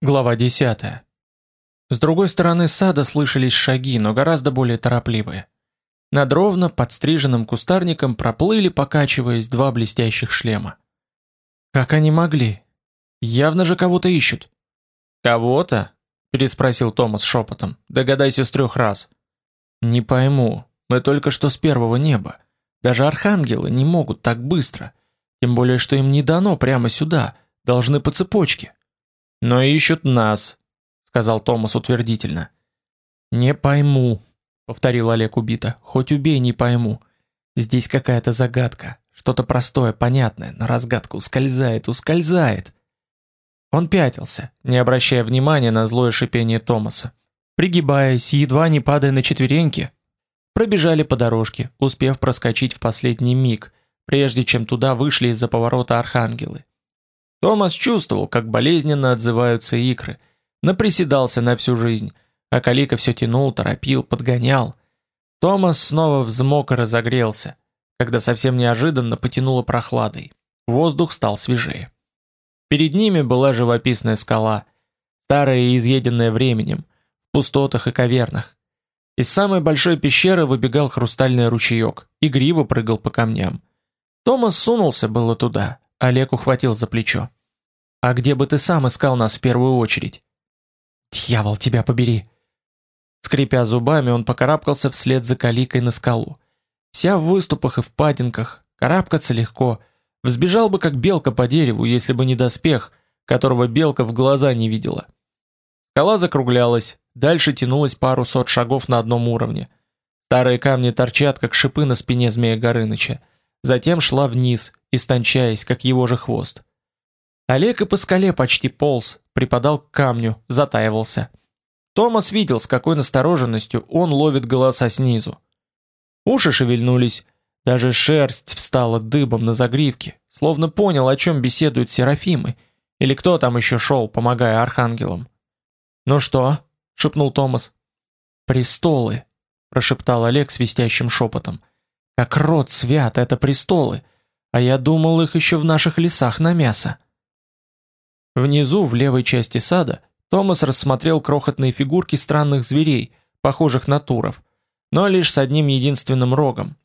Глава 10. С другой стороны сада слышались шаги, но гораздо более торопливые. Над ровно подстриженным кустарником проплыли, покачиваясь, два блестящих шлема. Как они могли? Явно же кого-то ищут. Кого-то? переспросил Томас шепотом. Догадайся с трех раз. Не пойму. Мы только что с первого неба. Даже архангелы не могут так быстро, тем более что им не дано прямо сюда, должны по цепочке. Но ищут нас, сказал Томас утвердительно. Не пойму, повторил Олег убито. Хоть убей, не пойму. Здесь какая-то загадка, что-то простое, понятное, но разгадка ускользает, ускользает. Он пятился, не обращая внимания на злое шипение Томаса. Пригибаясь, едва не падая на четвереньки, пробежали по дорожке, успев проскочить в последний миг, прежде чем туда вышли из-за поворота архангелы. Томас чувствовал, как болезненно отзываются икры, наприседался на всю жизнь, а Калика все тянул, торопил, подгонял. Томас снова взмок и разогрелся, когда совсем неожиданно потянуло прохладой. Воздух стал свежее. Перед ними была живописная скала, старая и изъеденная временем, в пустотах и кавернах. Из самой большой пещеры выбегал хрустальный ручеек, игриво прыгал по камням. Томас сунулся было туда, Олег ухватил за плечо. А где бы ты сам искал нас в первую очередь? Дьявол тебя побери. Скрипя зубами, он покарабкался вслед за каликой на скалу. Вся в выступах и впадинках, карабкаться легко. Взбежал бы как белка по дереву, если бы не доспех, которого белка в глаза не видела. Скала закруглялась, дальше тянулась пару сот шагов на одном уровне. Старые камни торчат, как шипы на спине змея Горыныча затем шла вниз, истончаясь, как его же хвост. Олег и по скале почти полз, припадал к камню, затаивался. Томас видел, с какой настороженностью он ловит голоса снизу. Уши шевельнулись, даже шерсть встала дыбом на загривке, словно понял, о чем беседуют серафимы, или кто там еще шел, помогая архангелам. «Ну что?» — шепнул Томас. «Престолы», — прошептал Олег свистящим шепотом. Как род свят, это престолы, а я думал их еще в наших лесах на мясо. Внизу, в левой части сада, Томас рассмотрел крохотные фигурки странных зверей, похожих на туров, но лишь с одним единственным рогом.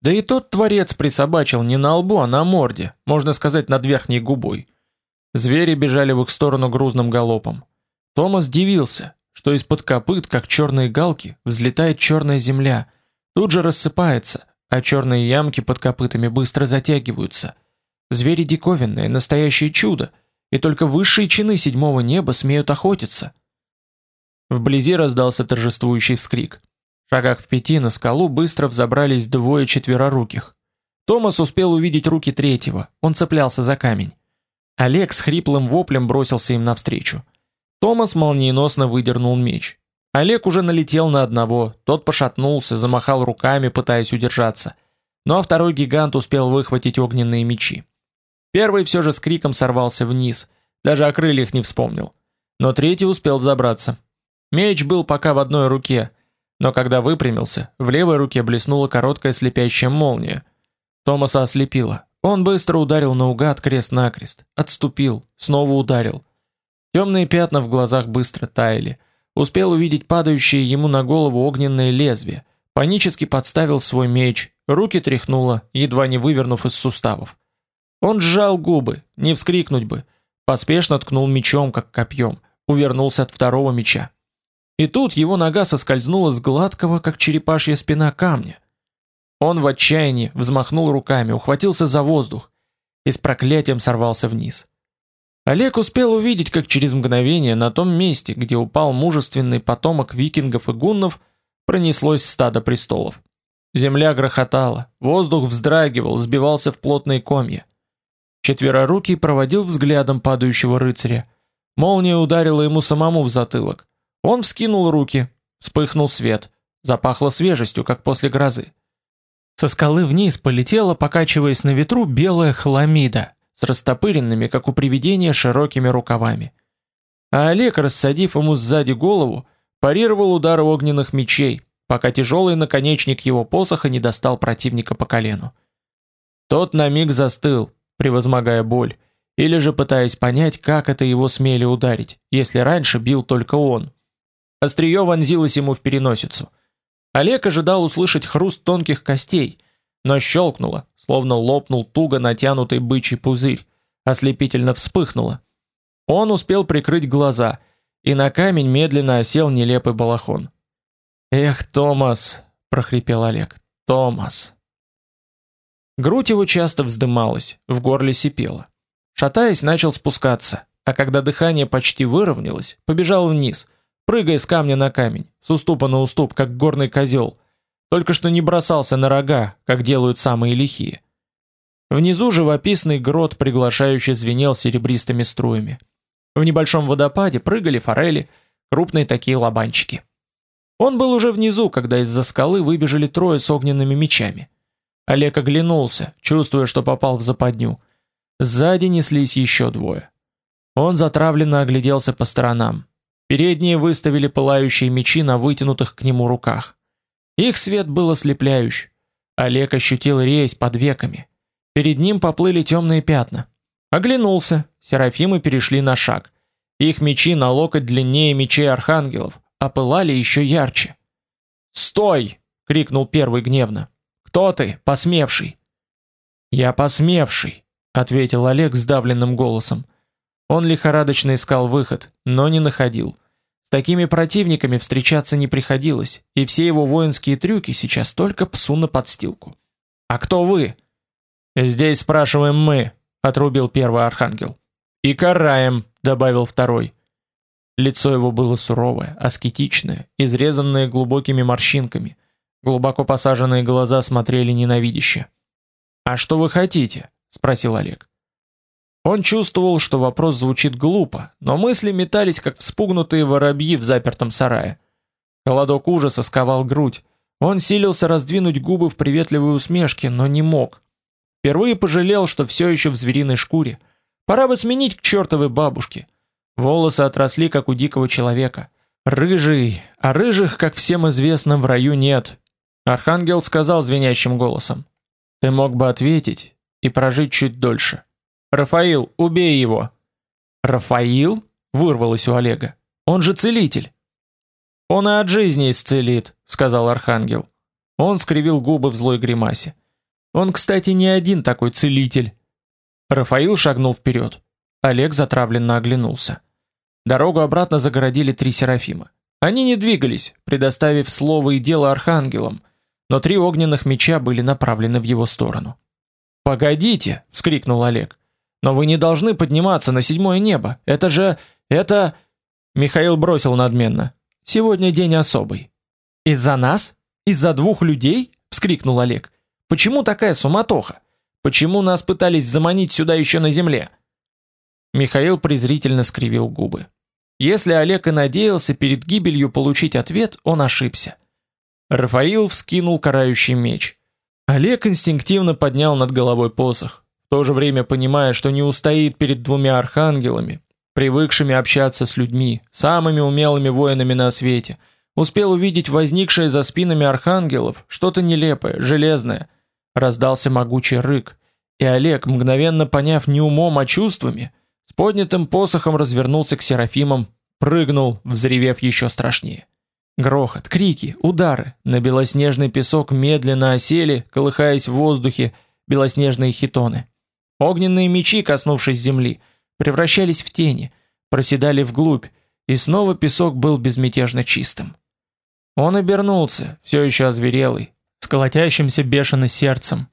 Да и тот творец присобачил не на лбу, а на морде, можно сказать, над верхней губой. Звери бежали в их сторону грузным галопом. Томас дивился, что из-под копыт, как черные галки, взлетает черная земля, тут же рассыпается, а черные ямки под копытами быстро затягиваются. Звери диковинные, настоящее чудо, и только высшие чины седьмого неба смеют охотиться. Вблизи раздался торжествующий вскрик. В шагах в пяти на скалу быстро взобрались двое четвероруких. Томас успел увидеть руки третьего, он цеплялся за камень. Олег с хриплым воплем бросился им навстречу. Томас молниеносно выдернул меч. Олег уже налетел на одного, тот пошатнулся, замахал руками, пытаясь удержаться. Но второй гигант успел выхватить огненные мечи. Первый все же с криком сорвался вниз, даже о крыльях не вспомнил. Но третий успел взобраться. Меч был пока в одной руке, но когда выпрямился, в левой руке блеснула короткая слепящая молния. Томаса ослепило. Он быстро ударил наугад крест-накрест, отступил, снова ударил. Темные пятна в глазах быстро таяли. Успел увидеть падающее ему на голову огненное лезвие. Панически подставил свой меч, руки тряхнуло, едва не вывернув из суставов. Он сжал губы, не вскрикнуть бы. Поспешно ткнул мечом, как копьем, увернулся от второго меча. И тут его нога соскользнула с гладкого, как черепашья спина камня. Он в отчаянии взмахнул руками, ухватился за воздух и с проклятием сорвался вниз. Олег успел увидеть, как через мгновение на том месте, где упал мужественный потомок викингов и гуннов, пронеслось стадо престолов. Земля грохотала, воздух вздрагивал, сбивался в плотные комья. Четверорукий проводил взглядом падающего рыцаря. Молния ударила ему самому в затылок. Он вскинул руки, вспыхнул свет, запахло свежестью, как после грозы. Со скалы вниз полетела, покачиваясь на ветру, белая хламида с растопыренными, как у привидения, широкими рукавами. А Олег, рассадив ему сзади голову, парировал удары огненных мечей, пока тяжелый наконечник его посоха не достал противника по колену. Тот на миг застыл, превозмогая боль, или же пытаясь понять, как это его смели ударить, если раньше бил только он. Острие вонзилось ему в переносицу. Олег ожидал услышать хруст тонких костей, но щелкнуло, словно лопнул туго натянутый бычий пузырь, ослепительно вспыхнуло. Он успел прикрыть глаза, и на камень медленно осел нелепый балахон. «Эх, Томас!» — прохрипел Олег. «Томас!» Грудь его часто вздымалась, в горле сипело. Шатаясь, начал спускаться, а когда дыхание почти выровнялось, побежал вниз, прыгая с камня на камень, с уступа на уступ, как горный козел. Только что не бросался на рога, как делают самые лихие. Внизу живописный грот приглашающе звенел серебристыми струями. В небольшом водопаде прыгали форели, крупные такие лобанчики. Он был уже внизу, когда из-за скалы выбежали трое с огненными мечами. Олег оглянулся, чувствуя, что попал в западню. Сзади неслись еще двое. Он затравленно огляделся по сторонам. Передние выставили пылающие мечи на вытянутых к нему руках. Их свет был ослепляющий. Олег ощутил резь под веками. Перед ним поплыли темные пятна. Оглянулся. Серафимы перешли на шаг. Их мечи на локоть длиннее мечей архангелов, а пылали еще ярче. "Стой!" крикнул первый гневно. Кто ты, посмевший? Я посмевший, ответил Олег сдавленным голосом. Он лихорадочно искал выход, но не находил. С такими противниками встречаться не приходилось, и все его воинские трюки сейчас только псу на подстилку. А кто вы? Здесь спрашиваем мы, отрубил первый архангел. И караем, добавил второй. Лицо его было суровое, аскетичное, изрезанное глубокими морщинками. Глубоко посаженные глаза смотрели ненавидяще. "А что вы хотите?" спросил Олег. Он чувствовал, что вопрос звучит глупо, но мысли метались как вспугнутые воробьи в запертом сарае. Холодок ужаса сковал грудь. Он силился раздвинуть губы в приветливой усмешке, но не мог. Впервые пожалел, что все еще в звериной шкуре. Пора бы сменить к чертовой бабушке. Волосы отросли как у дикого человека. Рыжий, а рыжих, как всем известно, в раю нет. Архангел сказал звенящим голосом: "Ты мог бы ответить и прожить чуть дольше. Рафаил, убей его". Рафаил вырвалось у Олега. Он же целитель. Он и от жизни исцелит, сказал архангел. Он скривил губы в злой гримасе. Он, кстати, не один такой целитель. Рафаил шагнул вперед. Олег затравленно оглянулся. Дорогу обратно загородили три серафима. Они не двигались, предоставив слово и дело архангелам, но три огненных меча были направлены в его сторону. "Погодите", вскрикнул Олег. "Но вы не должны подниматься на седьмое небо. Это же это Михаил бросил надменно. "Сегодня день особый". "Из-за нас? Из-за двух людей?" вскрикнул Олег. "Почему такая суматоха? Почему нас пытались заманить сюда еще на земле?" Михаил презрительно скривил губы. Если Олег и надеялся перед гибелью получить ответ, он ошибся. Рафаил вскинул карающий меч. Олег инстинктивно поднял над головой посох, то же время понимая, что не устоит перед двумя архангелами, привыкшими общаться с людьми, самыми умелыми воинами на свете. Успел увидеть возникшее за спинами архангелов что-то нелепое, железное. Раздался могучий рык, и Олег, мгновенно поняв не умом, а чувствами, с поднятым посохом развернулся к серафимам, прыгнул, взревев еще страшнее. Грохот, крики, удары. На белоснежный песок медленно осели, колыхаясь в воздухе, белоснежные хитоны. Огненные мечи, коснувшись земли, превращались в тени, проседали вглубь, и снова песок был безмятежно чистым. Он обернулся, все еще озверелый, с колотящимся бешено сердцем.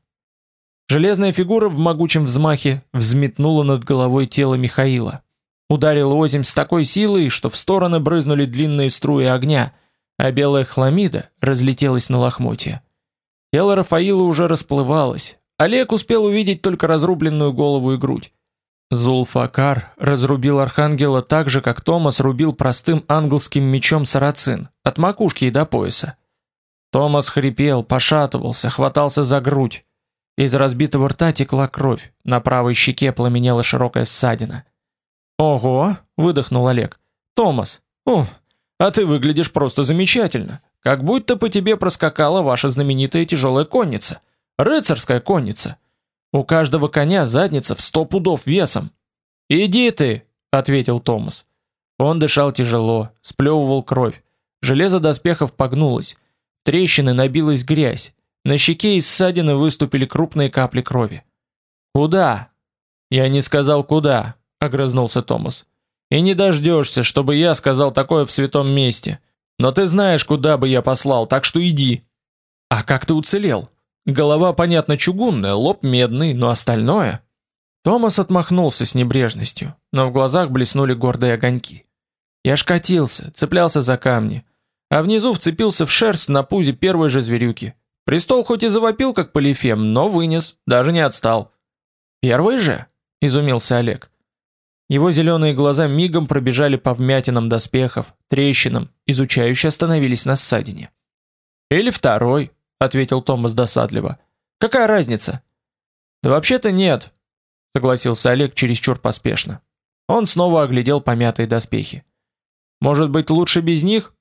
Железная фигура в могучем взмахе взметнула над головой тело Михаила. Ударил озимь с такой силой, что в стороны брызнули длинные струи огня — а белая хламида разлетелась на лохмотья. Тело Рафаила уже расплывалось. Олег успел увидеть только разрубленную голову и грудь. Зулфакар разрубил архангела так же, как Томас рубил простым ангельским мечом сарацин, от макушки и до пояса. Томас хрипел, пошатывался, хватался за грудь. Из разбитого рта текла кровь, на правой щеке пламенела широкая ссадина. "Ого", выдохнул Олег. "Томас, ух, а ты выглядишь просто замечательно, как будто по тебе проскакала ваша знаменитая тяжелая конница, рыцарская конница. У каждого коня задница в сто пудов весом. Иди ты, ответил Томас. Он дышал тяжело, сплевывал кровь. Железо доспехов погнулось. Трещины набилась грязь. На щеке из ссадины выступили крупные капли крови. Куда? Я не сказал куда, огрызнулся Томас. И не дождешься, чтобы я сказал такое в святом месте. Но ты знаешь, куда бы я послал, так что иди. А как ты уцелел? Голова, понятно, чугунная, лоб медный, но остальное... Томас отмахнулся с небрежностью, но в глазах блеснули гордые огоньки. Я шкатился, цеплялся за камни, а внизу вцепился в шерсть на пузе первой же зверюки. Престол хоть и завопил, как полифем, но вынес, даже не отстал. «Первый же?» — изумился Олег. Его зеленые глаза мигом пробежали по вмятинам доспехов, трещинам, изучающе остановились на ссадине. «Или второй», — ответил Томас досадливо. «Какая разница?» «Да вообще-то нет», — согласился Олег чересчур поспешно. Он снова оглядел помятые доспехи. «Может быть, лучше без них?»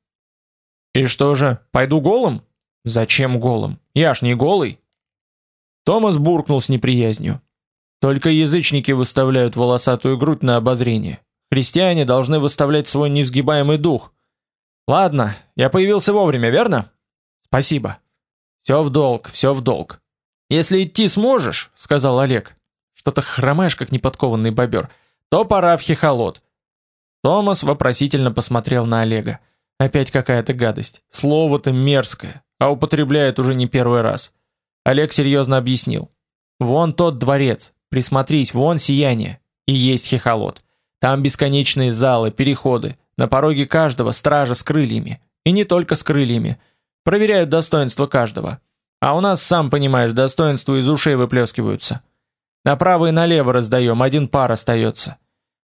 «И что же, пойду голым?» «Зачем голым? Я ж не голый!» Томас буркнул с неприязнью. «Только язычники выставляют волосатую грудь на обозрение. Христиане должны выставлять свой несгибаемый дух. Ладно, я появился вовремя, верно?» Спасибо. Все в долг, все в долг. Если идти сможешь, сказал Олег. Что-то хромаешь, как неподкованный бобер. То пора в хихолот. Томас вопросительно посмотрел на Олега. Опять какая-то гадость. Слово-то мерзкое, а употребляет уже не первый раз. Олег серьезно объяснил. Вон тот дворец. Присмотрись, вон сияние. И есть хихолот. Там бесконечные залы, переходы. На пороге каждого стража с крыльями. И не только с крыльями. Проверяют достоинство каждого. А у нас, сам понимаешь, достоинства из ушей выплескиваются. Направо и налево раздаем, один пар остается.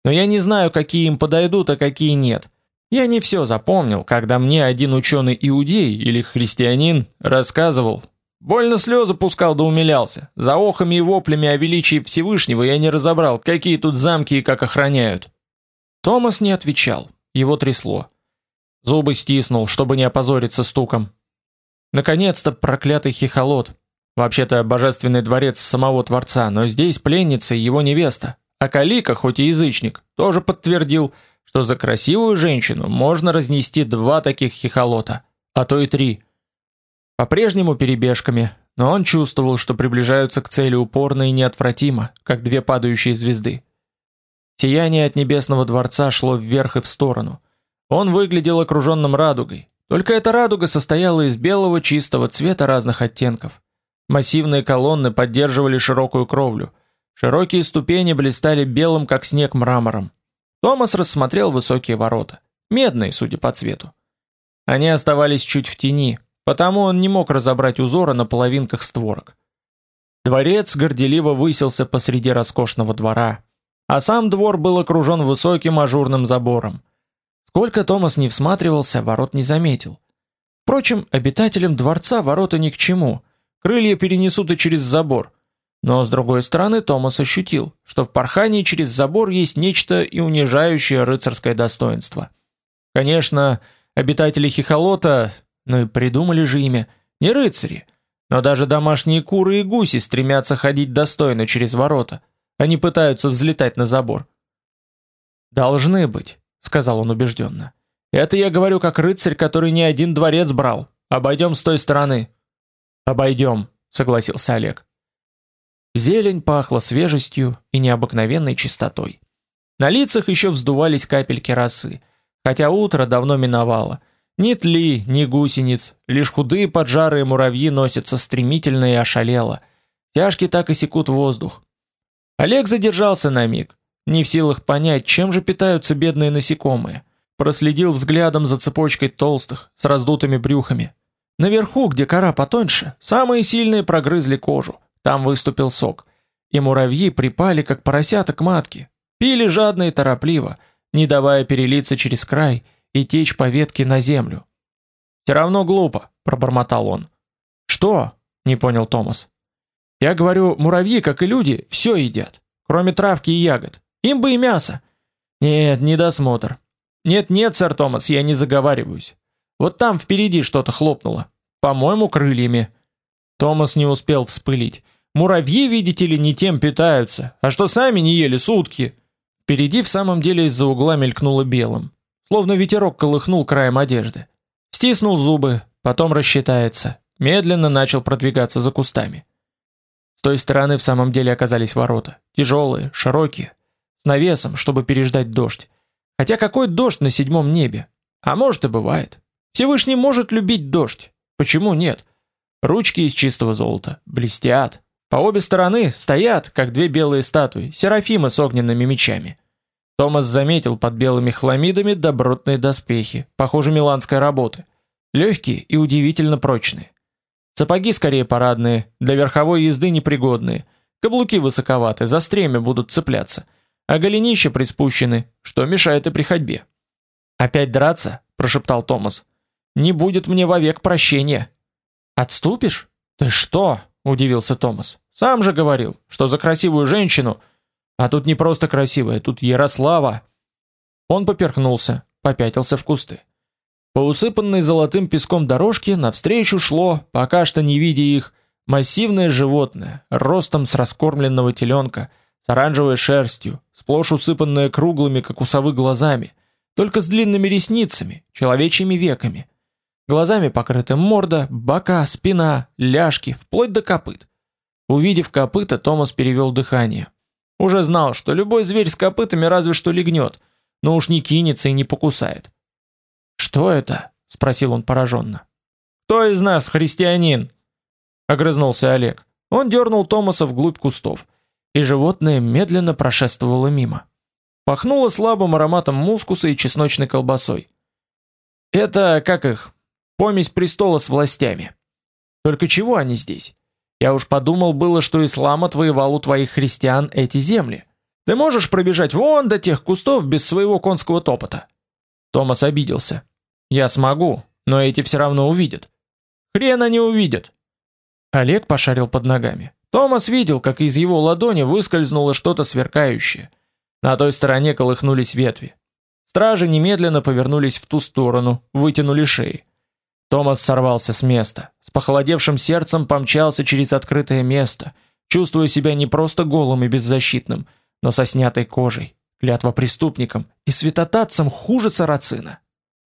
Но я не знаю, какие им подойдут, а какие нет. Я не все запомнил, когда мне один ученый иудей или христианин рассказывал. Больно слезы пускал да умилялся. За охами и воплями о величии Всевышнего я не разобрал, какие тут замки и как охраняют. Томас не отвечал, его трясло. Зубы стиснул, чтобы не опозориться стуком. Наконец-то проклятый хихолот. Вообще-то божественный дворец самого Творца, но здесь пленница и его невеста. А Калика, хоть и язычник, тоже подтвердил, что за красивую женщину можно разнести два таких хихолота, а то и три. По-прежнему перебежками, но он чувствовал, что приближаются к цели упорно и неотвратимо, как две падающие звезды. Сияние от небесного дворца шло вверх и в сторону. Он выглядел окруженным радугой, только эта радуга состояла из белого чистого цвета разных оттенков. Массивные колонны поддерживали широкую кровлю. Широкие ступени блистали белым, как снег, мрамором. Томас рассмотрел высокие ворота, медные, судя по цвету. Они оставались чуть в тени, потому он не мог разобрать узоры на половинках створок. Дворец горделиво высился посреди роскошного двора, а сам двор был окружен высоким ажурным забором – Сколько Томас не всматривался, ворот не заметил. Впрочем, обитателям дворца ворота ни к чему. Крылья перенесут и через забор. Но с другой стороны, Томас ощутил, что в порхании через забор есть нечто и унижающее рыцарское достоинство. Конечно, обитатели Хихолота, ну и придумали же имя, не рыцари, но даже домашние куры и гуси стремятся ходить достойно через ворота. Они пытаются взлетать на забор. Должны быть сказал он убежденно. Это я говорю как рыцарь, который не один дворец брал. Обойдем с той стороны. Обойдем, согласился Олег. Зелень пахла свежестью и необыкновенной чистотой. На лицах еще вздувались капельки росы, хотя утро давно миновало. Ни тли, ни гусениц, лишь худые поджарые муравьи носятся стремительно и ошалело. Тяжки так и секут воздух. Олег задержался на миг, не в силах понять, чем же питаются бедные насекомые. Проследил взглядом за цепочкой толстых, с раздутыми брюхами. Наверху, где кора потоньше, самые сильные прогрызли кожу. Там выступил сок. И муравьи припали, как поросята к матке. Пили жадно и торопливо, не давая перелиться через край и течь по ветке на землю. «Все равно глупо», — пробормотал он. «Что?» — не понял Томас. «Я говорю, муравьи, как и люди, все едят, кроме травки и ягод. Им бы и мясо. Нет, не досмотр. Нет-нет, сэр Томас, я не заговариваюсь. Вот там впереди что-то хлопнуло. По-моему, крыльями. Томас не успел вспылить. Муравьи, видите ли, не тем питаются. А что сами не ели сутки? Впереди в самом деле из-за угла мелькнуло белым, словно ветерок колыхнул краем одежды. Стиснул зубы, потом рассчитается, медленно начал продвигаться за кустами. С той стороны в самом деле оказались ворота, тяжелые, широкие, навесом, чтобы переждать дождь. Хотя какой дождь на седьмом небе? А может и бывает. Всевышний может любить дождь. Почему нет? Ручки из чистого золота, блестят. По обе стороны стоят, как две белые статуи, серафимы с огненными мечами. Томас заметил под белыми хламидами добротные доспехи, похоже миланской работы. Легкие и удивительно прочные. Сапоги скорее парадные, для верховой езды непригодные. Каблуки высоковаты, за стремя будут цепляться. А голенища приспущены, что мешает и при ходьбе. «Опять драться?» – прошептал Томас. «Не будет мне вовек прощения». «Отступишь? Ты что?» – удивился Томас. «Сам же говорил, что за красивую женщину...» А тут не просто красивая, тут Ярослава. Он поперхнулся, попятился в кусты. По усыпанной золотым песком дорожке навстречу шло, пока что не видя их, массивное животное, ростом с раскормленного теленка, с оранжевой шерстью, сплошь усыпанное круглыми, как у совы, глазами, только с длинными ресницами, человечьими веками. Глазами покрыты морда, бока, спина, ляжки, вплоть до копыт. Увидев копыта, Томас перевел дыхание. Уже знал, что любой зверь с копытами разве что легнет, но уж не кинется и не покусает. «Что это?» — спросил он пораженно. «Кто из нас христианин?» — огрызнулся Олег. Он дернул Томаса вглубь кустов, и животное медленно прошествовало мимо. Пахнуло слабым ароматом мускуса и чесночной колбасой. «Это, как их, помесь престола с властями. Только чего они здесь? Я уж подумал было, что ислам отвоевал у твоих христиан эти земли. Ты можешь пробежать вон до тех кустов без своего конского топота. Томас обиделся. Я смогу, но эти все равно увидят. Хрен они увидят. Олег пошарил под ногами. Томас видел, как из его ладони выскользнуло что-то сверкающее. На той стороне колыхнулись ветви. Стражи немедленно повернулись в ту сторону, вытянули шеи. Томас сорвался с места, с похолодевшим сердцем помчался через открытое место, чувствуя себя не просто голым и беззащитным, но со снятой кожей, клятва преступникам и святотатцем хуже сарацина.